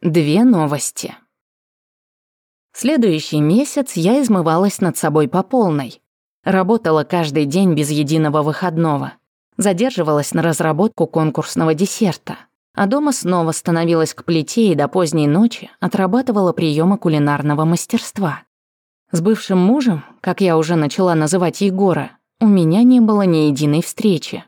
Две новости. Следующий месяц я измывалась над собой по полной. Работала каждый день без единого выходного. Задерживалась на разработку конкурсного десерта. А дома снова становилась к плите и до поздней ночи отрабатывала приемы кулинарного мастерства. С бывшим мужем, как я уже начала называть Егора, у меня не было ни единой встречи.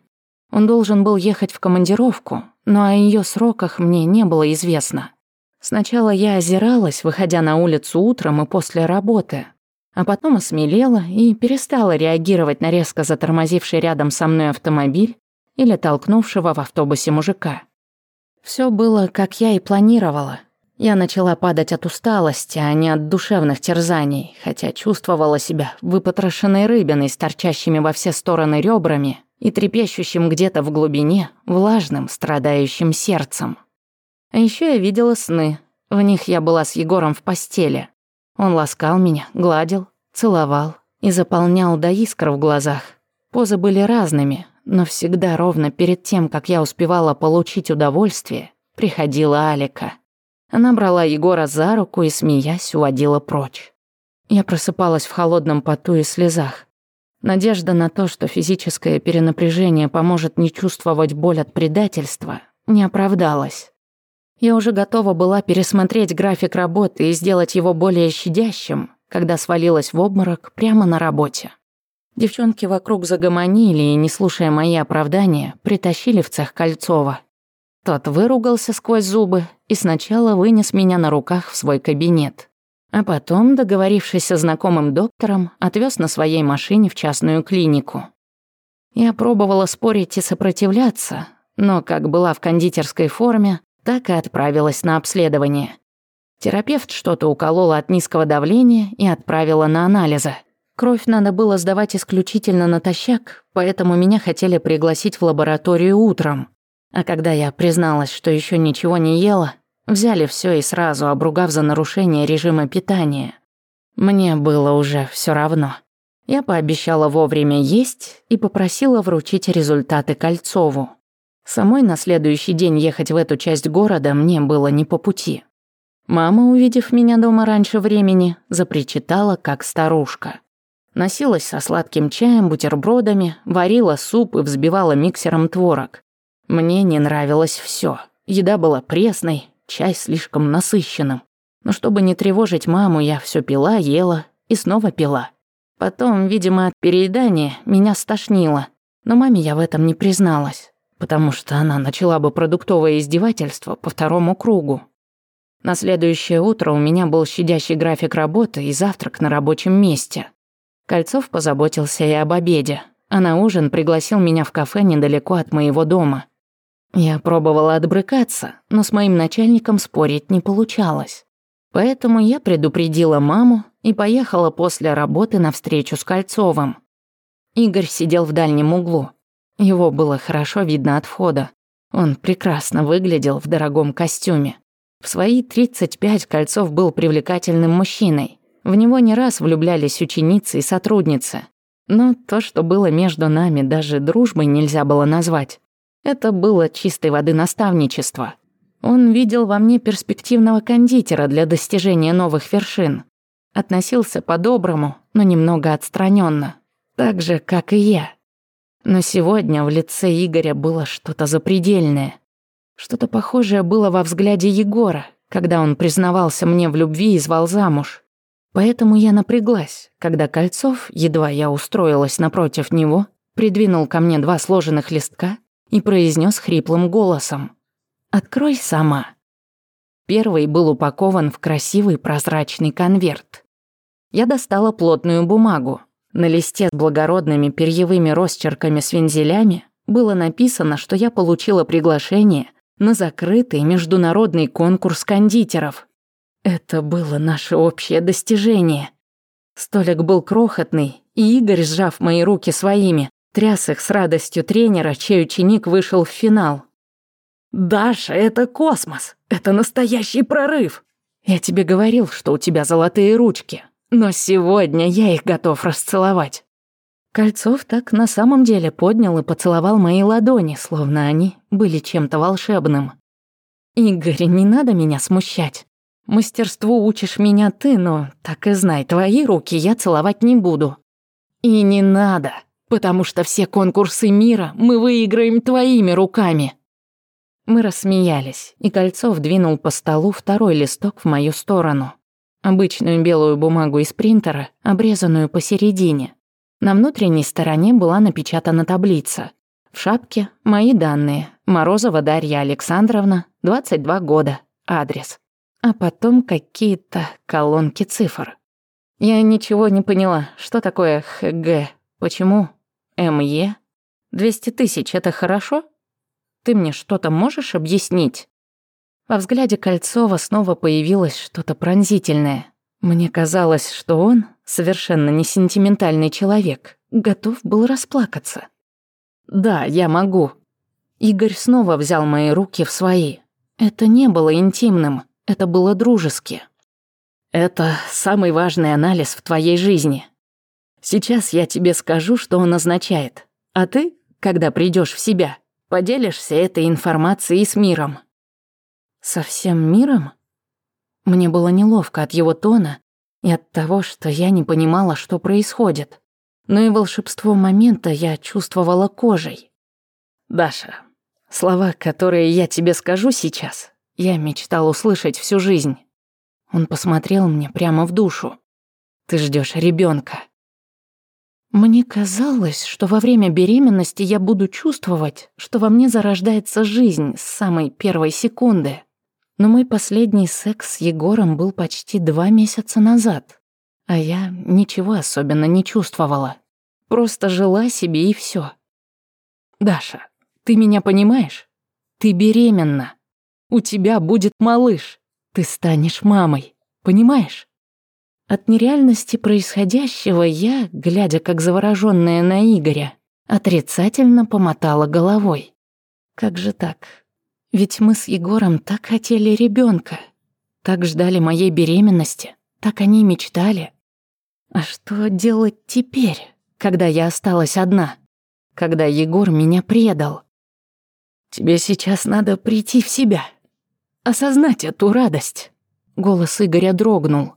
Он должен был ехать в командировку, но о ее сроках мне не было известно – Сначала я озиралась, выходя на улицу утром и после работы, а потом осмелела и перестала реагировать на резко затормозивший рядом со мной автомобиль или толкнувшего в автобусе мужика. Все было, как я и планировала. Я начала падать от усталости, а не от душевных терзаний, хотя чувствовала себя выпотрошенной рыбиной с торчащими во все стороны ребрами и трепещущим где-то в глубине влажным, страдающим сердцем. А еще я видела сны. В них я была с Егором в постели. Он ласкал меня, гладил, целовал и заполнял до искр в глазах. Позы были разными, но всегда ровно перед тем, как я успевала получить удовольствие, приходила Алика. Она брала Егора за руку и, смеясь, уводила прочь. Я просыпалась в холодном поту и слезах. Надежда на то, что физическое перенапряжение поможет не чувствовать боль от предательства, не оправдалась. Я уже готова была пересмотреть график работы и сделать его более щадящим, когда свалилась в обморок прямо на работе. Девчонки вокруг загомонили и, не слушая мои оправдания, притащили в цех Кольцова. Тот выругался сквозь зубы и сначала вынес меня на руках в свой кабинет. А потом, договорившись со знакомым доктором, отвез на своей машине в частную клинику. Я пробовала спорить и сопротивляться, но, как была в кондитерской форме, так и отправилась на обследование. Терапевт что-то уколола от низкого давления и отправила на анализы. Кровь надо было сдавать исключительно натощак, поэтому меня хотели пригласить в лабораторию утром. А когда я призналась, что еще ничего не ела, взяли все и сразу, обругав за нарушение режима питания. Мне было уже все равно. Я пообещала вовремя есть и попросила вручить результаты Кольцову. Самой на следующий день ехать в эту часть города мне было не по пути. Мама, увидев меня дома раньше времени, запричитала, как старушка. Носилась со сладким чаем, бутербродами, варила суп и взбивала миксером творог. Мне не нравилось все. Еда была пресной, чай слишком насыщенным. Но чтобы не тревожить маму, я все пила, ела и снова пила. Потом, видимо, от переедания меня стошнило, но маме я в этом не призналась потому что она начала бы продуктовое издевательство по второму кругу. На следующее утро у меня был щадящий график работы и завтрак на рабочем месте. Кольцов позаботился и об обеде, а на ужин пригласил меня в кафе недалеко от моего дома. Я пробовала отбрыкаться, но с моим начальником спорить не получалось. Поэтому я предупредила маму и поехала после работы на встречу с Кольцовым. Игорь сидел в дальнем углу. Его было хорошо видно от входа. Он прекрасно выглядел в дорогом костюме. В свои 35 Кольцов был привлекательным мужчиной. В него не раз влюблялись ученицы и сотрудницы. Но то, что было между нами, даже дружбой нельзя было назвать. Это было чистой воды наставничество. Он видел во мне перспективного кондитера для достижения новых вершин. Относился по-доброму, но немного отстраненно, Так же, как и я. Но сегодня в лице Игоря было что-то запредельное. Что-то похожее было во взгляде Егора, когда он признавался мне в любви и звал замуж. Поэтому я напряглась, когда Кольцов, едва я устроилась напротив него, придвинул ко мне два сложенных листка и произнес хриплым голосом «Открой сама». Первый был упакован в красивый прозрачный конверт. Я достала плотную бумагу, на листе с благородными перьевыми росчерками с вензелями было написано, что я получила приглашение на закрытый международный конкурс кондитеров. Это было наше общее достижение. Столик был крохотный, и Игорь, сжав мои руки своими, тряс их с радостью тренера, чей ученик вышел в финал. «Даша, это космос! Это настоящий прорыв! Я тебе говорил, что у тебя золотые ручки!» Но сегодня я их готов расцеловать. Кольцов так на самом деле поднял и поцеловал мои ладони, словно они были чем-то волшебным. «Игорь, не надо меня смущать. Мастерству учишь меня ты, но так и знай, твои руки я целовать не буду». «И не надо, потому что все конкурсы мира мы выиграем твоими руками». Мы рассмеялись, и Кольцов двинул по столу второй листок в мою сторону. Обычную белую бумагу из принтера, обрезанную посередине. На внутренней стороне была напечатана таблица. В шапке мои данные. Морозова Дарья Александровна, 22 года, адрес. А потом какие-то колонки цифр. Я ничего не поняла, что такое ХГ, почему МЕ. 200 тысяч — это хорошо? Ты мне что-то можешь объяснить? Во взгляде Кольцова снова появилось что-то пронзительное. Мне казалось, что он, совершенно не сентиментальный человек, готов был расплакаться. «Да, я могу». Игорь снова взял мои руки в свои. Это не было интимным, это было дружески. «Это самый важный анализ в твоей жизни. Сейчас я тебе скажу, что он означает. А ты, когда придешь в себя, поделишься этой информацией с миром». Со всем миром? Мне было неловко от его тона и от того, что я не понимала, что происходит. Но и волшебство момента я чувствовала кожей. «Даша, слова, которые я тебе скажу сейчас, я мечтал услышать всю жизнь». Он посмотрел мне прямо в душу. «Ты ждешь ребенка. Мне казалось, что во время беременности я буду чувствовать, что во мне зарождается жизнь с самой первой секунды. Но мой последний секс с Егором был почти два месяца назад. А я ничего особенно не чувствовала. Просто жила себе и все. «Даша, ты меня понимаешь? Ты беременна. У тебя будет малыш. Ты станешь мамой. Понимаешь?» От нереальности происходящего я, глядя как завороженная на Игоря, отрицательно помотала головой. «Как же так? Ведь мы с Егором так хотели ребенка, так ждали моей беременности, так они мечтали. А что делать теперь, когда я осталась одна? Когда Егор меня предал? Тебе сейчас надо прийти в себя, осознать эту радость. Голос Игоря дрогнул.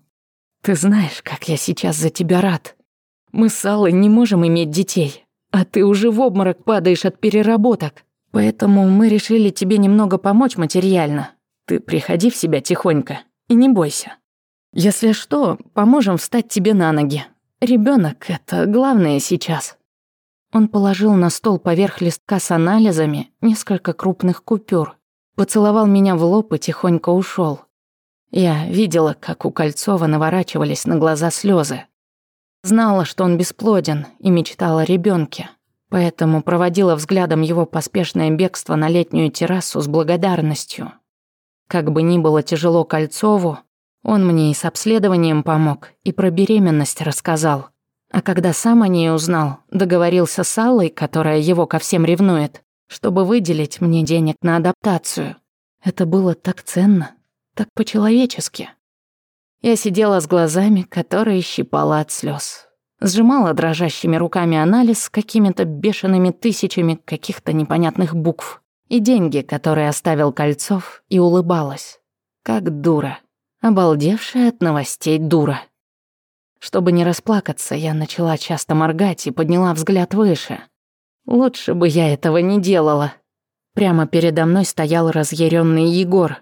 Ты знаешь, как я сейчас за тебя рад. Мы с Аллой не можем иметь детей, а ты уже в обморок падаешь от переработок. Поэтому мы решили тебе немного помочь материально. Ты приходи в себя тихонько и не бойся. Если что, поможем встать тебе на ноги. Ребенок это главное сейчас». Он положил на стол поверх листка с анализами несколько крупных купюр, поцеловал меня в лоб и тихонько ушел. Я видела, как у Кольцова наворачивались на глаза слезы. Знала, что он бесплоден, и мечтала о ребенке поэтому проводила взглядом его поспешное бегство на летнюю террасу с благодарностью. Как бы ни было тяжело Кольцову, он мне и с обследованием помог, и про беременность рассказал. А когда сам о ней узнал, договорился с Аллой, которая его ко всем ревнует, чтобы выделить мне денег на адаптацию. Это было так ценно, так по-человечески. Я сидела с глазами, которые щипала от слез сжимала дрожащими руками анализ какими-то бешеными тысячами каких-то непонятных букв и деньги, которые оставил Кольцов, и улыбалась. Как дура. Обалдевшая от новостей дура. Чтобы не расплакаться, я начала часто моргать и подняла взгляд выше. Лучше бы я этого не делала. Прямо передо мной стоял разъяренный Егор.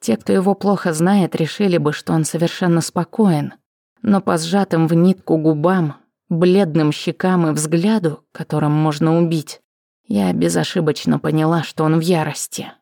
Те, кто его плохо знает, решили бы, что он совершенно спокоен. Но по сжатым в нитку губам, бледным щекам и взгляду, которым можно убить, я безошибочно поняла, что он в ярости.